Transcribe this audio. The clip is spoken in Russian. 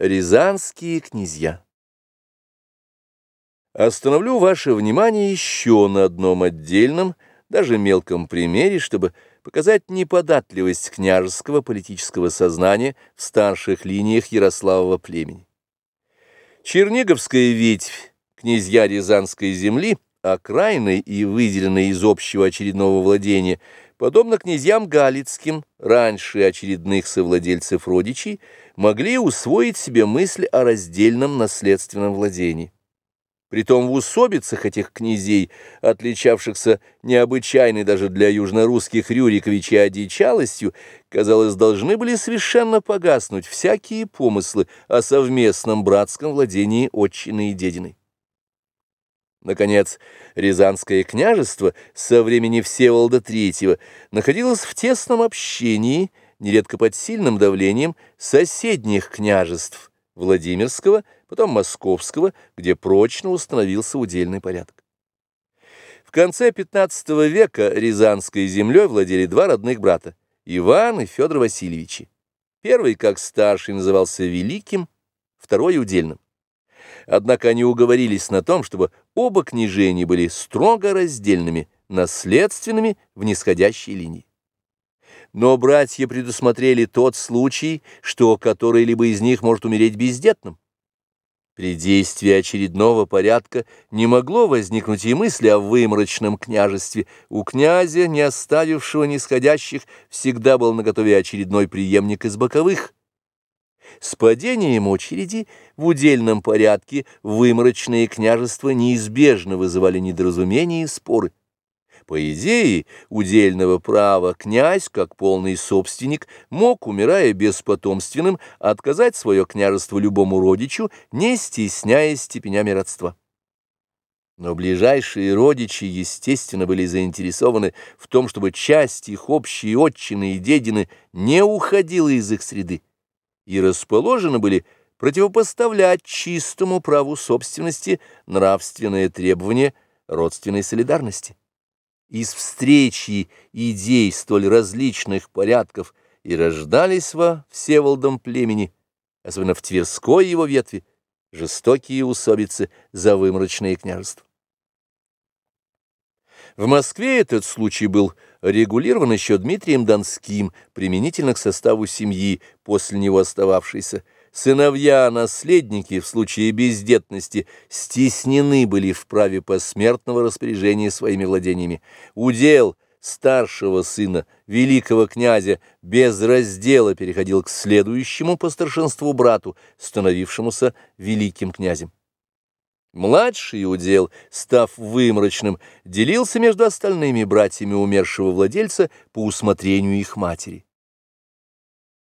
Рязанские князья. Остановлю ваше внимание еще на одном отдельном, даже мелком примере, чтобы показать неподатливость княжеского политического сознания в старших линиях Ярославова племени. Черниговская ветвь, князья Рязанской земли, окраинной и выделенной из общего очередного владения – подобно князьям Галицким, раньше очередных совладельцев родичей, могли усвоить себе мысль о раздельном наследственном владении. Притом в усобицах этих князей, отличавшихся необычайной даже для южнорусских Рюриковичей одичалостью, казалось, должны были совершенно погаснуть всякие помыслы о совместном братском владении отчиной и дединой. Наконец, Рязанское княжество со времени Всеволода III находилось в тесном общении, нередко под сильным давлением, соседних княжеств Владимирского, потом Московского, где прочно установился удельный порядок. В конце XV века Рязанской землей владели два родных брата – Иван и Федор Васильевичи. Первый, как старший, назывался Великим, второй – Удельным. Однако они уговорились на том, чтобы оба княжения были строго раздельными, наследственными в нисходящей линии. Но братья предусмотрели тот случай, что который-либо из них может умереть бездетным. При действии очередного порядка не могло возникнуть и мысли о выморочном княжестве. У князя, не оставившего нисходящих, всегда был наготове очередной преемник из боковых – с падением очереди в удельном порядке выморочные княжества неизбежно вызывали недоразумения и споры. По идее удельного права князь, как полный собственник, мог, умирая беспотомственным, отказать свое княжество любому родичу, не стесняясь степенями родства. Но ближайшие родичи, естественно, были заинтересованы в том, чтобы часть их общей отчины и дедины не уходила из их среды и расположены были противопоставлять чистому праву собственности нравственные требования родственной солидарности. Из встречи идей столь различных порядков и рождались во Всеволодом племени, особенно в Тверской его ветви, жестокие усобицы за выморочные княжества. В Москве этот случай был регулирован еще Дмитрием Донским, применительно к составу семьи, после него остававшейся. Сыновья-наследники в случае бездетности стеснены были в праве посмертного распоряжения своими владениями. Удел старшего сына, великого князя, без раздела переходил к следующему по старшинству брату, становившемуся великим князем. Младший удел, став выморочным, делился между остальными братьями умершего владельца по усмотрению их матери.